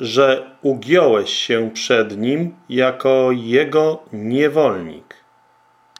że ugiąłeś się przed nim jako jego niewolnik.